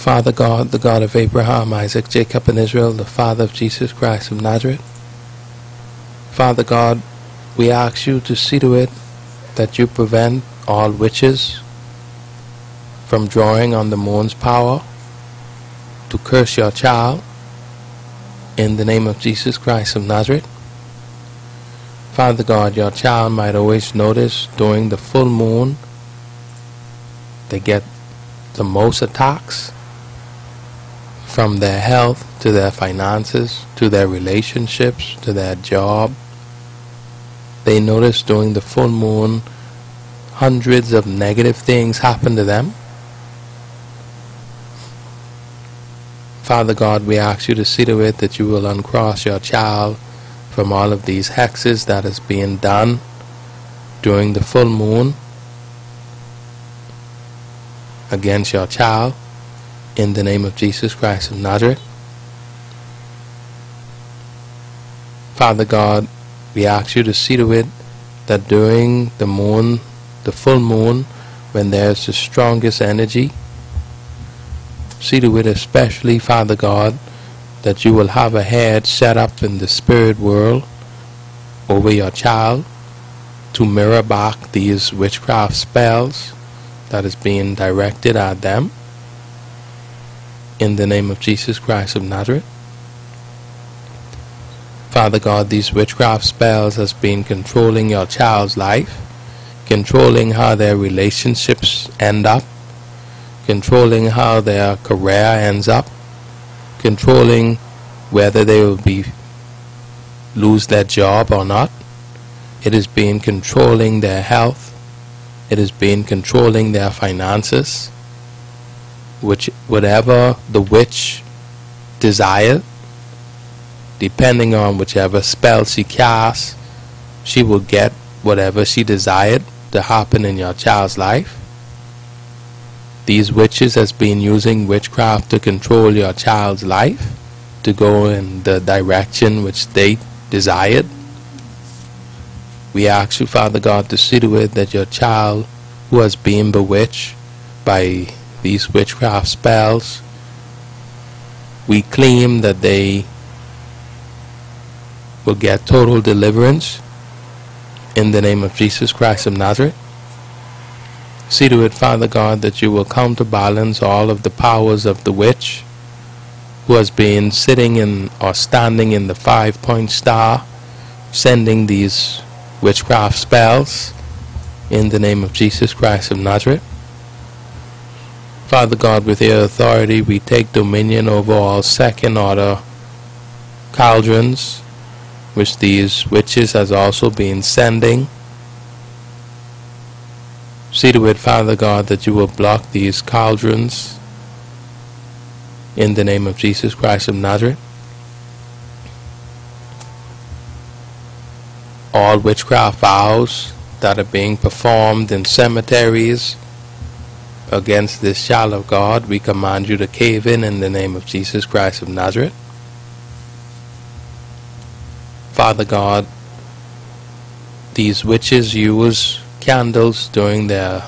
Father God, the God of Abraham, Isaac, Jacob, and Israel, the Father of Jesus Christ of Nazareth. Father God, we ask you to see to it that you prevent all witches from drawing on the moon's power to curse your child in the name of Jesus Christ of Nazareth. Father God, your child might always notice during the full moon they get the most attacks from their health to their finances to their relationships to their job. They notice during the full moon hundreds of negative things happen to them. Father God, we ask you to see to it that you will uncross your child from all of these hexes that is being done during the full moon against your child in the name of Jesus Christ of Nazareth. Father God, we ask you to see to it that during the moon, the full moon, when there's the strongest energy, see to it especially, Father God, that you will have a head set up in the spirit world over your child to mirror back these witchcraft spells that is being directed at them in the name of Jesus Christ of Nazareth. Father God, these witchcraft spells has been controlling your child's life, controlling how their relationships end up, controlling how their career ends up, controlling whether they will be lose their job or not. It has been controlling their health. It has been controlling their finances. Which whatever the witch desired, depending on whichever spell she casts, she will get whatever she desired to happen in your child's life. These witches has been using witchcraft to control your child's life, to go in the direction which they desired. We ask you, Father God, to see to it that your child who has been bewitched by these witchcraft spells, we claim that they will get total deliverance in the name of Jesus Christ of Nazareth. See to it, Father God, that you will counterbalance all of the powers of the witch who has been sitting in or standing in the five point star, sending these witchcraft spells in the name of Jesus Christ of Nazareth. Father God, with your authority, we take dominion over all second order cauldrons, which these witches has also been sending See to it, Father God, that you will block these cauldrons in the name of Jesus Christ of Nazareth. All witchcraft vows that are being performed in cemeteries against this child of God, we command you to cave in in the name of Jesus Christ of Nazareth. Father God, these witches use candles during their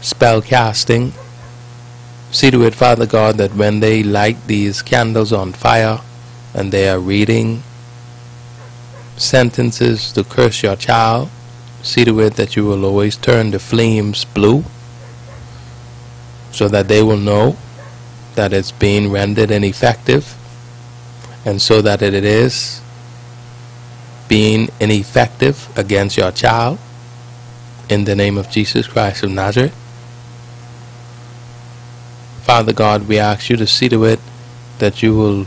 spell casting. See to it, Father God, that when they light these candles on fire and they are reading sentences to curse your child, see to it that you will always turn the flames blue so that they will know that it's being rendered ineffective and so that it is being ineffective against your child in the name of Jesus Christ of Nazareth. Father God, we ask you to see to it that you will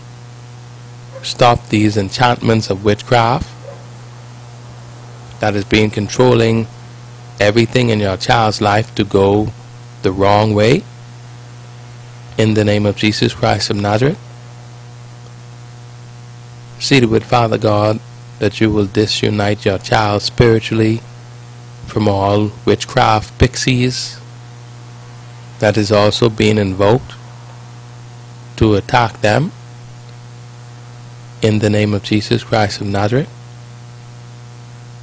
stop these enchantments of witchcraft that is being controlling everything in your child's life to go the wrong way in the name of Jesus Christ of Nazareth. See to it, Father God, that you will disunite your child spiritually from all witchcraft pixies that is also being invoked to attack them in the name of Jesus Christ of Nazareth.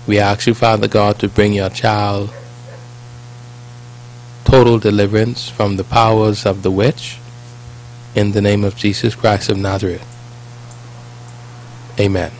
We ask you, Father God, to bring your child total deliverance from the powers of the witch in the name of Jesus Christ of Nazareth. Amen.